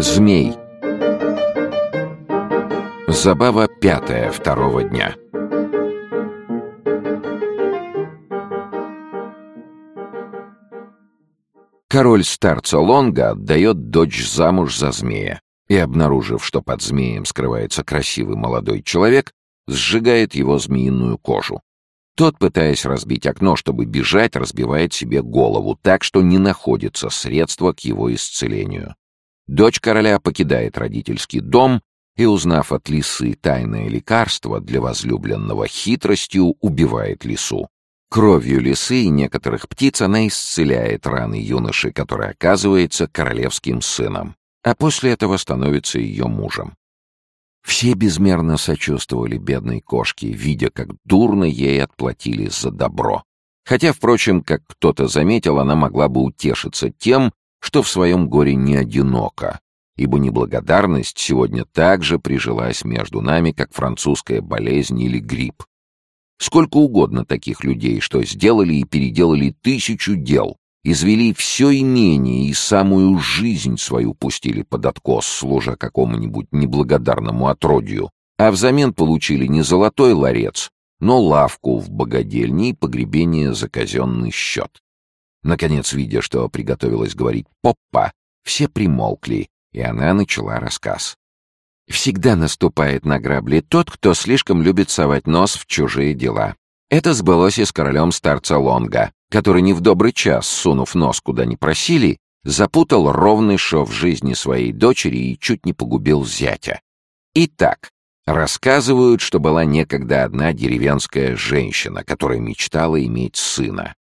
Змей Забава пятая второго дня Король старца Лонга отдает дочь замуж за змея и, обнаружив, что под змеем скрывается красивый молодой человек, сжигает его змеиную кожу. Тот, пытаясь разбить окно, чтобы бежать, разбивает себе голову так, что не находится средства к его исцелению. Дочь короля покидает родительский дом и, узнав от лисы тайное лекарство для возлюбленного, хитростью убивает лису. Кровью лисы и некоторых птиц она исцеляет раны юноши, который оказывается королевским сыном, а после этого становится ее мужем. Все безмерно сочувствовали бедной кошке, видя, как дурно ей отплатили за добро. Хотя, впрочем, как кто-то заметил, она могла бы утешиться тем, что в своем горе не одинока, ибо неблагодарность сегодня также прижилась между нами, как французская болезнь или грипп. Сколько угодно таких людей, что сделали и переделали тысячу дел, извели все имение и самую жизнь свою пустили под откос, служа какому-нибудь неблагодарному отродью, а взамен получили не золотой ларец, но лавку в богадельне и погребение за казенный счет. Наконец, видя, что приготовилась говорить Поппа, все примолкли, и она начала рассказ. Всегда наступает на грабли тот, кто слишком любит совать нос в чужие дела. Это сбылось и с королем старца Лонга, который не в добрый час, сунув нос куда не просили, запутал ровный шов жизни своей дочери и чуть не погубил зятя. Итак, рассказывают, что была некогда одна деревенская женщина, которая мечтала иметь сына.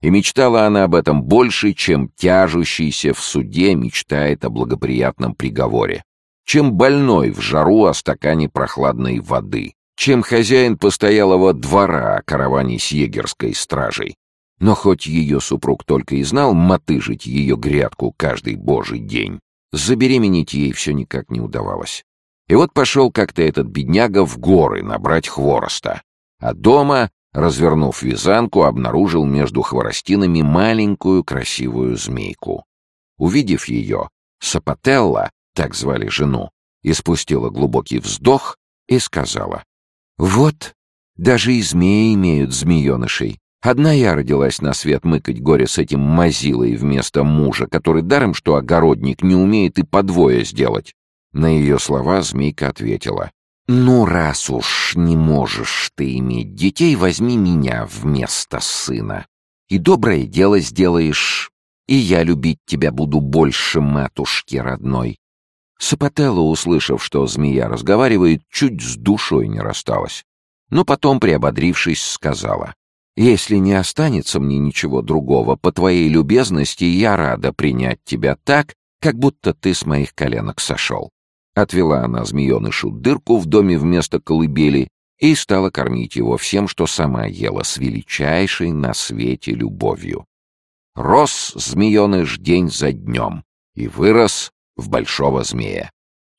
И мечтала она об этом больше, чем тяжущийся в суде мечтает о благоприятном приговоре, чем больной в жару о стакане прохладной воды, чем хозяин постоялого двора о караване с егерской стражей. Но хоть ее супруг только и знал мотыжить ее грядку каждый божий день, забеременеть ей все никак не удавалось. И вот пошел как-то этот бедняга в горы набрать хвороста, а дома развернув вязанку, обнаружил между хворостинами маленькую красивую змейку. Увидев ее, Сапателла, так звали жену, испустила глубокий вздох и сказала, «Вот, даже и змеи имеют змеенышей. Одна я родилась на свет мыкать горе с этим мазилой вместо мужа, который даром, что огородник не умеет и подвое сделать». На ее слова змейка ответила, «Ну, раз уж не можешь ты иметь детей, возьми меня вместо сына. И доброе дело сделаешь, и я любить тебя буду больше матушки родной». Сапателла, услышав, что змея разговаривает, чуть с душой не рассталась. Но потом, приободрившись, сказала, «Если не останется мне ничего другого, по твоей любезности я рада принять тебя так, как будто ты с моих коленок сошел. Отвела она змеенышу дырку в доме вместо колыбели и стала кормить его всем, что сама ела с величайшей на свете любовью. Рос змееныш день за днем и вырос в большого змея.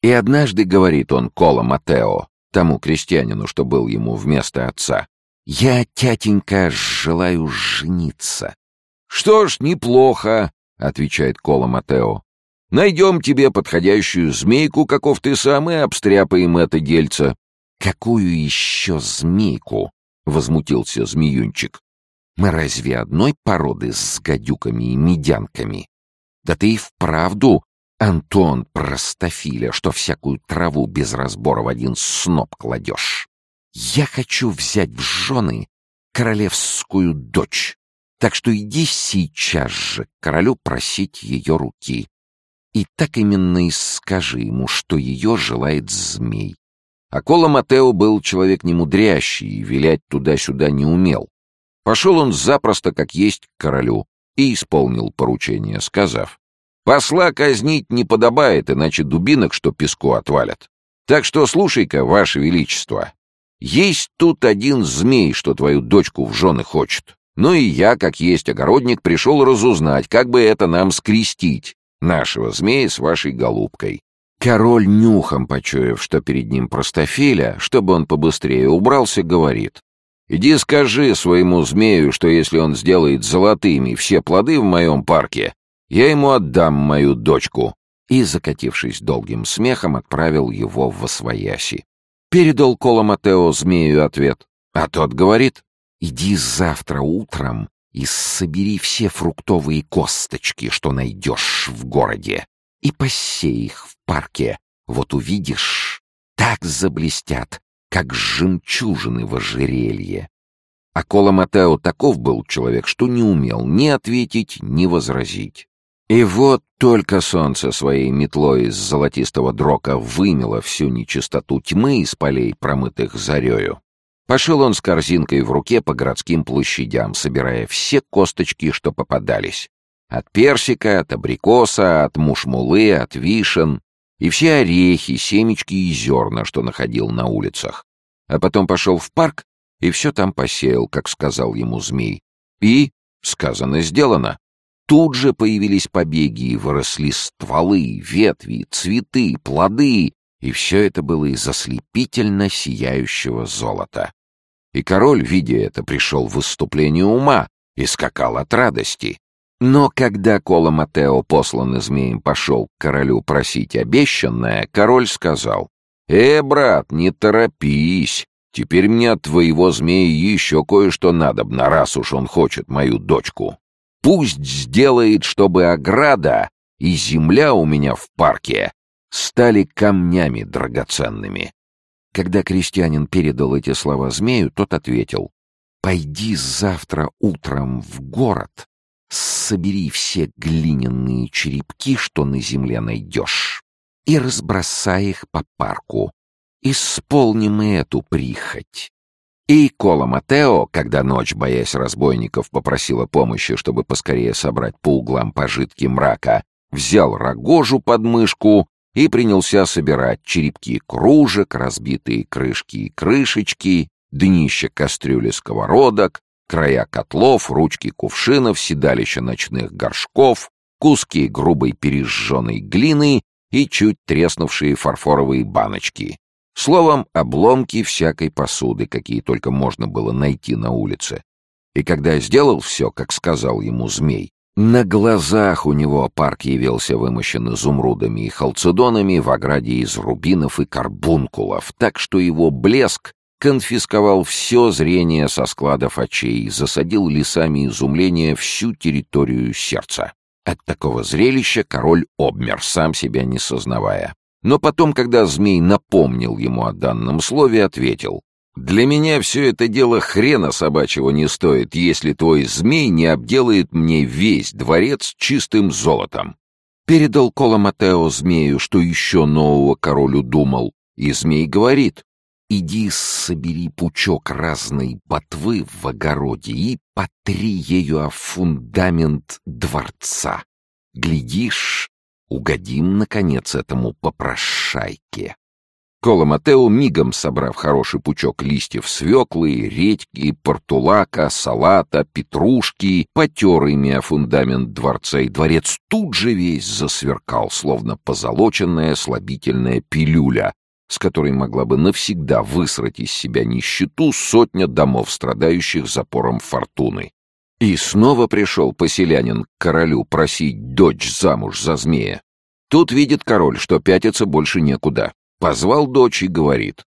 И однажды говорит он Кола Матео, тому крестьянину, что был ему вместо отца, «Я, тятенька, желаю жениться». «Что ж, неплохо», — отвечает Кола Матео. Найдем тебе подходящую змейку, каков ты сам, и обстряпаем это дельце». «Какую еще змейку?» — возмутился змеюнчик. «Мы разве одной породы с гадюками и медянками? Да ты и вправду, Антон Простофиля, что всякую траву без разбора в один сноп кладешь. Я хочу взять в жены королевскую дочь, так что иди сейчас же к королю просить ее руки. И так именно и скажи ему, что ее желает змей. А Кола Матео был человек немудрящий и вилять туда-сюда не умел. Пошел он запросто, как есть, к королю и исполнил поручение, сказав, «Посла казнить не подобает, иначе дубинок, что песку отвалят. Так что слушай-ка, ваше величество, есть тут один змей, что твою дочку в жены хочет. Ну и я, как есть огородник, пришел разузнать, как бы это нам скрестить, нашего змея с вашей голубкой. Король, нюхом почуяв, что перед ним простофиля, чтобы он побыстрее убрался, говорит. Иди скажи своему змею, что если он сделает золотыми все плоды в моем парке, я ему отдам мою дочку». И, закатившись долгим смехом, отправил его в освояси. Передал Кола Матео змею ответ, а тот говорит, «Иди завтра утром и собери все фруктовые косточки, что найдешь в городе, и посей их в парке. Вот увидишь, так заблестят, как жемчужины в ожерелье. А Кола Матео таков был человек, что не умел ни ответить, ни возразить. И вот только солнце своей метлой из золотистого дрока вымело всю нечистоту тьмы из полей, промытых зарею. Пошел он с корзинкой в руке по городским площадям, собирая все косточки, что попадались. От персика, от абрикоса, от мушмулы, от вишен. И все орехи, семечки и зерна, что находил на улицах. А потом пошел в парк и все там посеял, как сказал ему змей. И, сказано, сделано. Тут же появились побеги выросли стволы, ветви, цветы, плоды, и все это было из ослепительно сияющего золота. И король, видя это, пришел в выступление ума и скакал от радости. Но когда Кола Матео, посланный змеем, пошел к королю просить обещанное, король сказал, «Э, брат, не торопись, теперь мне от твоего змея еще кое-что надобно, раз уж он хочет мою дочку. Пусть сделает, чтобы ограда и земля у меня в парке стали камнями драгоценными. Когда крестьянин передал эти слова змею, тот ответил, «Пойди завтра утром в город, собери все глиняные черепки, что на земле найдешь, и разбросай их по парку. Исполним и эту прихоть». И Кола Матео, когда ночь, боясь разбойников, попросила помощи, чтобы поскорее собрать по углам пожитки мрака, взял рогожу под мышку и принялся собирать черепки кружек, разбитые крышки и крышечки, днища кастрюли сковородок, края котлов, ручки кувшинов, седалища ночных горшков, куски грубой пережженной глины и чуть треснувшие фарфоровые баночки. Словом, обломки всякой посуды, какие только можно было найти на улице. И когда сделал все, как сказал ему змей, на глазах у него парк явился вымощен изумрудами и халцедонами в ограде из рубинов и карбункулов, так что его блеск конфисковал все зрение со складов очей, засадил лесами изумления всю территорию сердца. От такого зрелища король обмер, сам себя не сознавая. Но потом, когда змей напомнил ему о данном слове, ответил, для меня все это дело хрена собачьего не стоит, если твой змей не обделает мне весь дворец чистым золотом. Передал Кола Матео змею, что еще нового королю думал, и змей говорит, иди собери пучок разной ботвы в огороде и потри ею о фундамент дворца. Глядишь, угодим, наконец, этому попрошайке. Кола Матео, мигом собрав хороший пучок листьев свеклы, редьки, портулака, салата, петрушки, потер ими о фундамент дворца, и дворец тут же весь засверкал, словно позолоченная слабительная пилюля, с которой могла бы навсегда высрать из себя нищету сотня домов, страдающих запором фортуны. И снова пришел поселянин к королю просить дочь замуж за змея. Тут видит король, что пятиться больше некуда. Позвал дочь и говорит,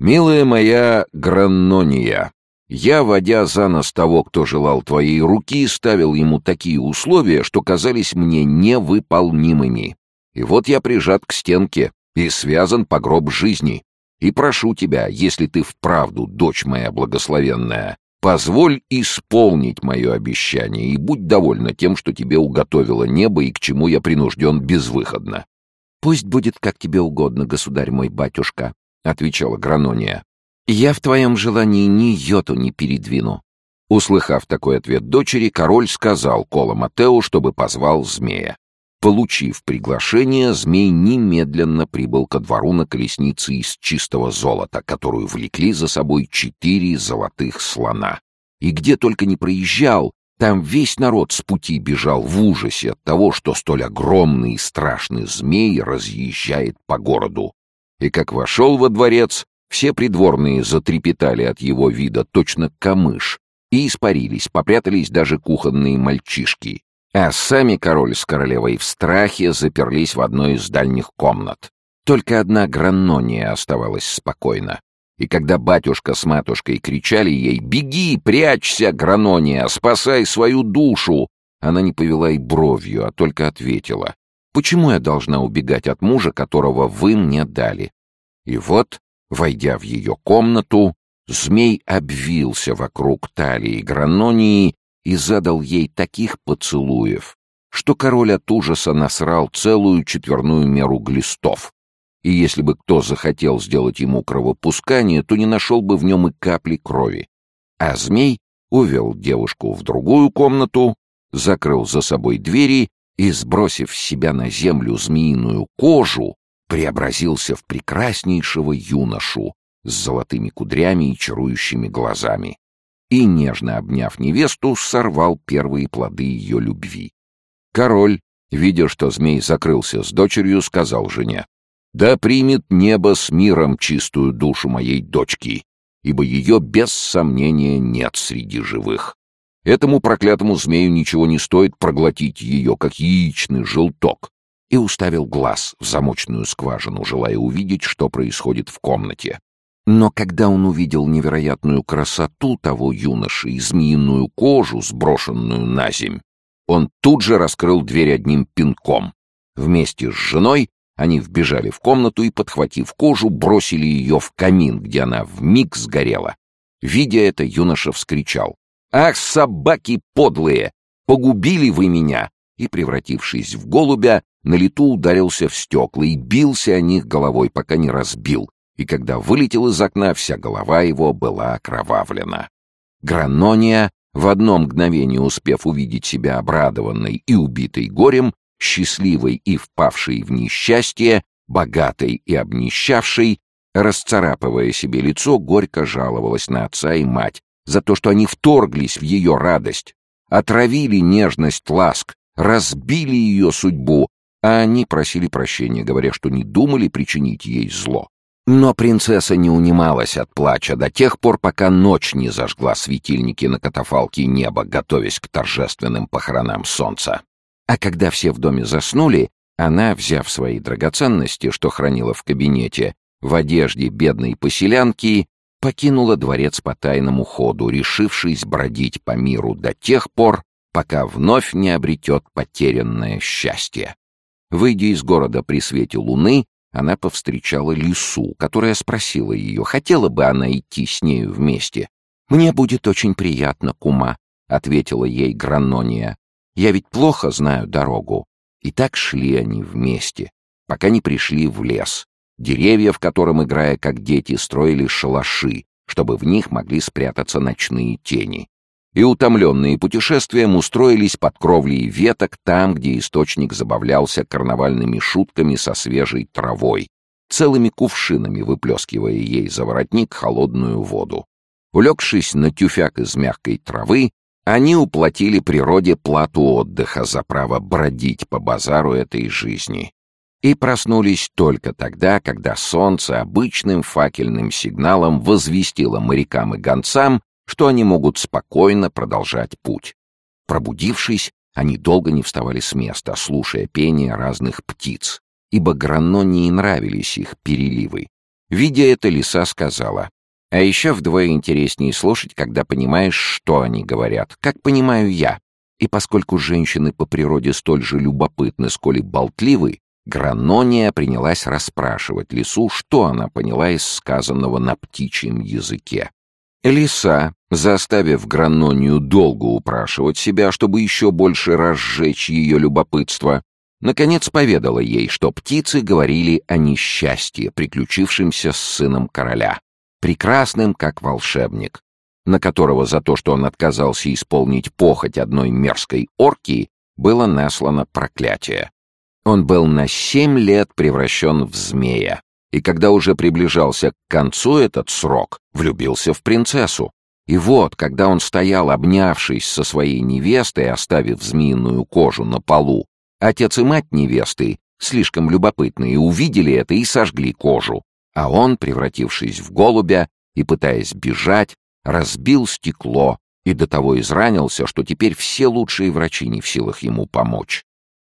«Милая моя Граннония, я, водя за нос того, кто желал твоей руки, ставил ему такие условия, что казались мне невыполнимыми. И вот я прижат к стенке и связан по гроб жизни. И прошу тебя, если ты вправду дочь моя благословенная, позволь исполнить мое обещание и будь довольна тем, что тебе уготовило небо и к чему я принужден безвыходно. «Пусть будет, как тебе угодно, государь мой батюшка», — отвечала Гранония. «Я в твоем желании ни йоту не передвину». Услыхав такой ответ дочери, король сказал Кола чтобы позвал змея. Получив приглашение, змей немедленно прибыл ко двору на колеснице из чистого золота, которую влекли за собой четыре золотых слона. И где только не проезжал, там весь народ с пути бежал в ужасе от того, что столь огромный и страшный змей разъезжает по городу. И как вошел во дворец, Все придворные затрепетали от его вида, точно камыш, и испарились, попрятались даже кухонные мальчишки. А сами король с королевой в страхе заперлись в одной из дальних комнат. Только одна Граннония оставалась спокойна. И когда батюшка с матушкой кричали ей «Беги, прячься, Гранония, спасай свою душу!» Она не повела и бровью, а только ответила «Почему я должна убегать от мужа, которого вы мне дали?» И вот, войдя в ее комнату, змей обвился вокруг талии Гранонии и задал ей таких поцелуев, что король от ужаса насрал целую четверную меру глистов, и если бы кто захотел сделать ему кровопускание, то не нашел бы в нем и капли крови. А змей увел девушку в другую комнату, закрыл за собой двери и, сбросив с себя на землю змеиную кожу, преобразился в прекраснейшего юношу с золотыми кудрями и чарующими глазами. И, нежно обняв невесту, сорвал первые плоды ее любви. Король, видя, что змей закрылся с дочерью, сказал жене, да примет небо с миром чистую душу моей дочки, ибо ее без сомнения нет среди живых. Этому проклятому змею ничего не стоит проглотить ее, как яичный желток, и уставил глаз в замочную скважину, желая увидеть, что происходит в комнате. Но когда он увидел невероятную красоту того юноши и змеиную кожу, сброшенную на земь, он тут же раскрыл дверь одним пинком. Вместе с женой они вбежали в комнату и, подхватив кожу, бросили ее в камин, где она вмиг сгорела. Видя это, юноша вскричал. «Ах, собаки подлые! Погубили вы меня!» И, превратившись в голубя, на лету ударился в стекла и бился о них головой, пока не разбил, и когда вылетел из окна, вся голова его была окровавлена. Гранония, в одно мгновение успев увидеть себя обрадованной и убитой горем, счастливой и впавшей в несчастье, богатой и обнищавшей, расцарапывая себе лицо, горько жаловалась на отца и мать за то, что они вторглись в ее радость, отравили нежность ласк, разбили ее судьбу, а они просили прощения, говоря, что не думали причинить ей зло. Но принцесса не унималась от плача до тех пор, пока ночь не зажгла светильники на катафалке неба, готовясь к торжественным похоронам солнца. А когда все в доме заснули, она, взяв свои драгоценности, что хранила в кабинете, в одежде бедной поселянки, покинула дворец по тайному ходу, решившись бродить по миру до тех пор, пока вновь не обретет потерянное счастье. Выйдя из города при свете луны, она повстречала лису, которая спросила ее, хотела бы она идти с нею вместе. «Мне будет очень приятно, кума», — ответила ей Гранония. Я ведь плохо знаю дорогу. И так шли они вместе, пока не пришли в лес, деревья в котором, играя как дети, строили шалаши, чтобы в них могли спрятаться ночные тени. И утомленные путешествием устроились под кровлей веток там, где источник забавлялся карнавальными шутками со свежей травой, целыми кувшинами выплескивая ей за воротник холодную воду. Улегшись на тюфяк из мягкой травы, они уплатили природе плату отдыха за право бродить по базару этой жизни. И проснулись только тогда, когда солнце обычным факельным сигналом возвестило морякам и гонцам, что они могут спокойно продолжать путь. Пробудившись, они долго не вставали с места, слушая пение разных птиц, ибо Гранно не нравились их переливы. Видя это, лиса сказала, а еще вдвое интереснее слушать, когда понимаешь, что они говорят, как понимаю я. И поскольку женщины по природе столь же любопытны, сколь и болтливы, Гранония принялась расспрашивать лису, что она поняла из сказанного на птичьем языке. Лиса, заставив Гранонию долго упрашивать себя, чтобы еще больше разжечь ее любопытство, наконец поведала ей, что птицы говорили о несчастье, приключившемся с сыном короля прекрасным как волшебник, на которого за то, что он отказался исполнить похоть одной мерзкой орки, было наслано проклятие. Он был на семь лет превращен в змея, и когда уже приближался к концу этот срок, влюбился в принцессу. И вот, когда он стоял, обнявшись со своей невестой, оставив змеиную кожу на полу, отец и мать невесты, слишком любопытные, увидели это и сожгли кожу, А он, превратившись в голубя и пытаясь бежать, разбил стекло и до того изранился, что теперь все лучшие врачи не в силах ему помочь.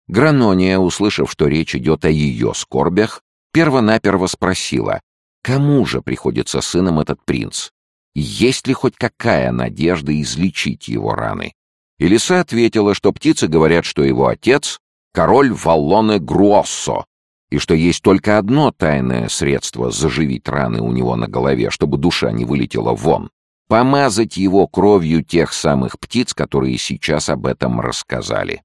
Гранония, услышав, что речь идет о ее скорбях, первонаперво спросила, кому же приходится сыном этот принц? Есть ли хоть какая надежда излечить его раны? И лиса ответила, что птицы говорят, что его отец — король Валлоне Груоссо, и что есть только одно тайное средство заживить раны у него на голове, чтобы душа не вылетела вон — помазать его кровью тех самых птиц, которые сейчас об этом рассказали.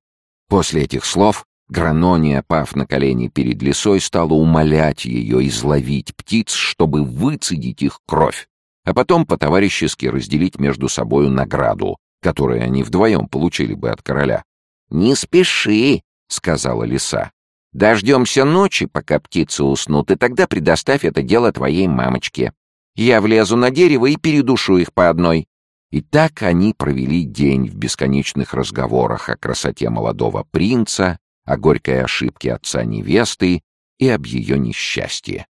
После этих слов Гранония, пав на колени перед лисой, стала умолять ее изловить птиц, чтобы выцедить их кровь, а потом по-товарищески разделить между собою награду, которую они вдвоем получили бы от короля. «Не спеши», — сказала лиса. «Дождемся ночи, пока птицы уснут, и тогда предоставь это дело твоей мамочке. Я влезу на дерево и передушу их по одной». И так они провели день в бесконечных разговорах о красоте молодого принца, о горькой ошибке отца невесты и об ее несчастье.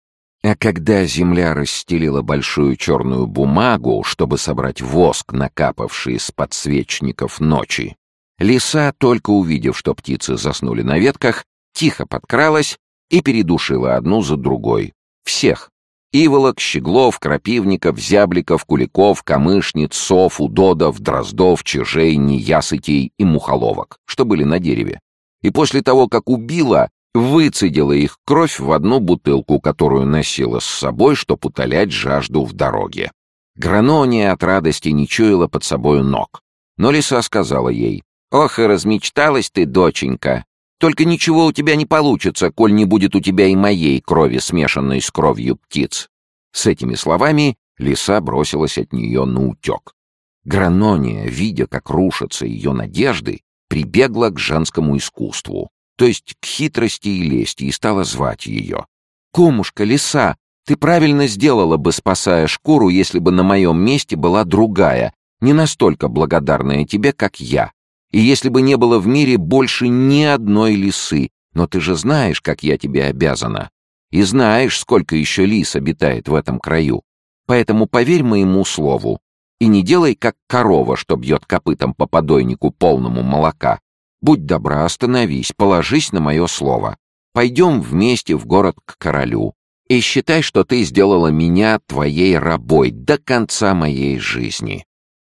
А когда земля расстелила большую черную бумагу, чтобы собрать воск, накапавший с подсвечников ночи, лиса, только увидев, что птицы заснули на ветках, тихо подкралась и передушила одну за другой. Всех. Иволок, щеглов, крапивников, зябликов, куликов, камышниц, сов, удодов, дроздов, чижей, неясытей и мухоловок, что были на дереве и после того, как убила, выцедила их кровь в одну бутылку, которую носила с собой, чтоб утолять жажду в дороге. Гранония от радости не чуяла под собою ног. Но лиса сказала ей, «Ох, и размечталась ты, доченька! Только ничего у тебя не получится, коль не будет у тебя и моей крови, смешанной с кровью птиц». С этими словами лиса бросилась от нее на утек. Гранония, видя, как рушатся ее надежды, прибегла к женскому искусству, то есть к хитрости и лести, и стала звать ее. «Кумушка, лиса, ты правильно сделала бы, спасая шкуру, если бы на моем месте была другая, не настолько благодарная тебе, как я. И если бы не было в мире больше ни одной лисы, но ты же знаешь, как я тебе обязана. И знаешь, сколько еще лис обитает в этом краю. Поэтому поверь моему слову, и не делай, как корова, что бьет копытом по подойнику полному молока. Будь добра, остановись, положись на мое слово. Пойдем вместе в город к королю. И считай, что ты сделала меня твоей рабой до конца моей жизни».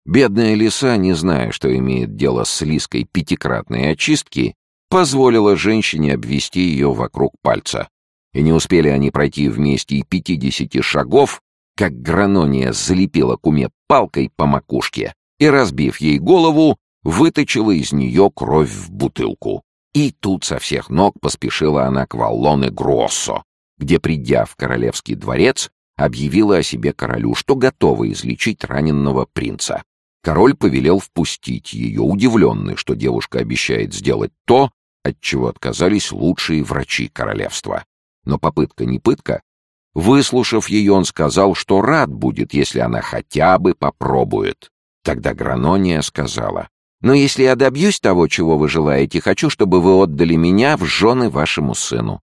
Бедная лиса, не зная, что имеет дело с лиской пятикратной очистки, позволила женщине обвести ее вокруг пальца. И не успели они пройти вместе и пятидесяти шагов, как Гранония залепила куме палкой по макушке и, разбив ей голову, выточила из нее кровь в бутылку. И тут со всех ног поспешила она к Валлоне Гроссо, где, придя в королевский дворец, объявила о себе королю, что готова излечить раненного принца. Король повелел впустить ее, удивленный, что девушка обещает сделать то, от чего отказались лучшие врачи королевства. Но попытка не пытка, Выслушав ее, он сказал, что рад будет, если она хотя бы попробует. Тогда Гранония сказала, «Но если я добьюсь того, чего вы желаете, хочу, чтобы вы отдали меня в жены вашему сыну».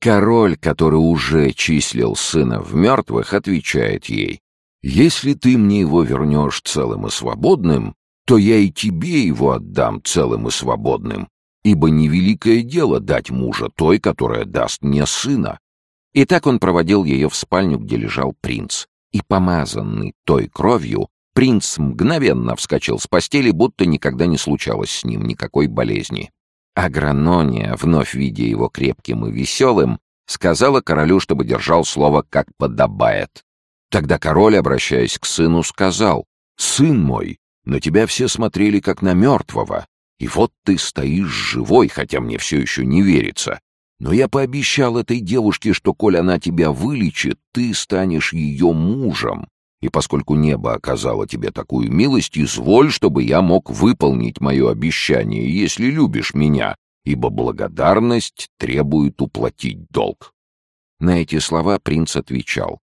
Король, который уже числил сына в мертвых, отвечает ей, «Если ты мне его вернешь целым и свободным, то я и тебе его отдам целым и свободным, ибо невеликое дело дать мужа той, которая даст мне сына. И так он проводил ее в спальню, где лежал принц. И, помазанный той кровью, принц мгновенно вскочил с постели, будто никогда не случалось с ним никакой болезни. Агронония, вновь видя его крепким и веселым, сказала королю, чтобы держал слово как подобает. Тогда король, обращаясь к сыну, сказал, «Сын мой, на тебя все смотрели как на мертвого, и вот ты стоишь живой, хотя мне все еще не верится. Но я пообещал этой девушке, что, коль она тебя вылечит, ты станешь ее мужем. И поскольку небо оказало тебе такую милость, изволь, чтобы я мог выполнить мое обещание, если любишь меня, ибо благодарность требует уплатить долг». На эти слова принц отвечал.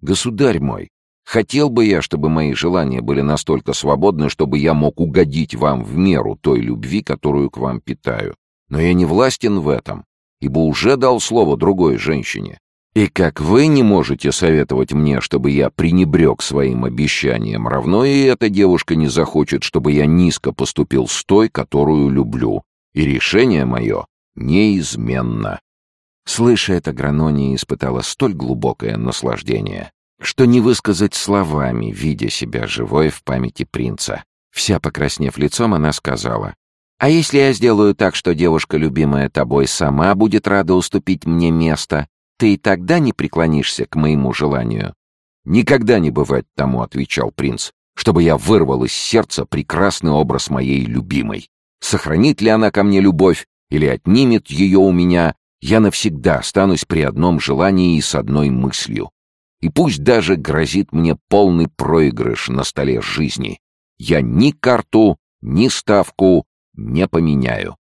«Государь мой, хотел бы я, чтобы мои желания были настолько свободны, чтобы я мог угодить вам в меру той любви, которую к вам питаю. Но я не властен в этом ибо уже дал слово другой женщине. И как вы не можете советовать мне, чтобы я пренебрег своим обещанием, равно и эта девушка не захочет, чтобы я низко поступил с той, которую люблю. И решение мое неизменно. Слыша это, Гранония испытала столь глубокое наслаждение, что не высказать словами, видя себя живой в памяти принца. Вся покраснев лицом, она сказала, «А если я сделаю так, что девушка, любимая тобой, сама будет рада уступить мне место, ты и тогда не преклонишься к моему желанию?» «Никогда не бывает тому», — отвечал принц, «чтобы я вырвал из сердца прекрасный образ моей любимой. Сохранит ли она ко мне любовь или отнимет ее у меня, я навсегда останусь при одном желании и с одной мыслью. И пусть даже грозит мне полный проигрыш на столе жизни, я ни карту, ни ставку не поменяю.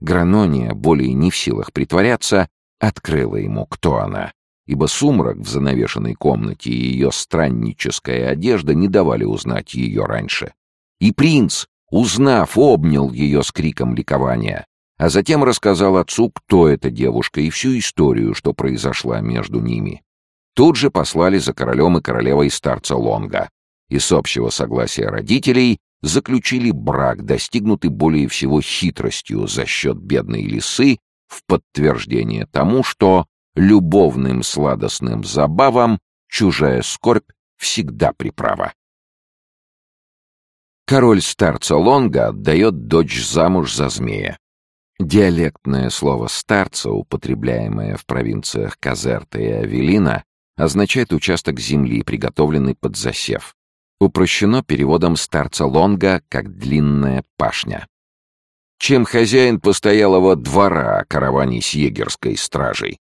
Гранония, более не в силах притворяться, открыла ему, кто она, ибо сумрак в занавешенной комнате и ее странническая одежда не давали узнать ее раньше. И принц, узнав, обнял ее с криком ликования, а затем рассказал отцу, кто эта девушка и всю историю, что произошла между ними. Тут же послали за королем и королевой старца Лонга, и с общего согласия родителей заключили брак, достигнутый более всего хитростью за счет бедной лисы в подтверждение тому, что любовным сладостным забавам чужая скорбь всегда приправа. Король старца Лонга отдает дочь замуж за змея. Диалектное слово «старца», употребляемое в провинциях Казерта и Авелина, означает участок земли, приготовленный под засев. Упрощено переводом старца Лонга как «длинная пашня». Чем хозяин постоялого двора караване с егерской стражей.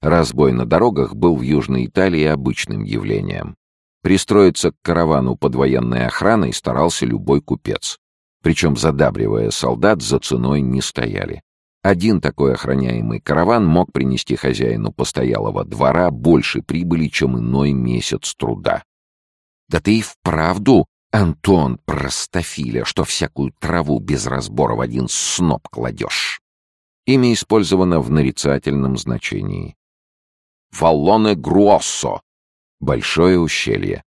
Разбой на дорогах был в Южной Италии обычным явлением. Пристроиться к каравану под военной охраной старался любой купец. Причем, задабривая солдат, за ценой не стояли. Один такой охраняемый караван мог принести хозяину постоялого двора больше прибыли, чем иной месяц труда. «Да ты и вправду, Антон Простофиля, что всякую траву без разбора в один сноп кладешь!» Имя использовано в нарицательном значении. «Валлоне Груоссо» — большое ущелье.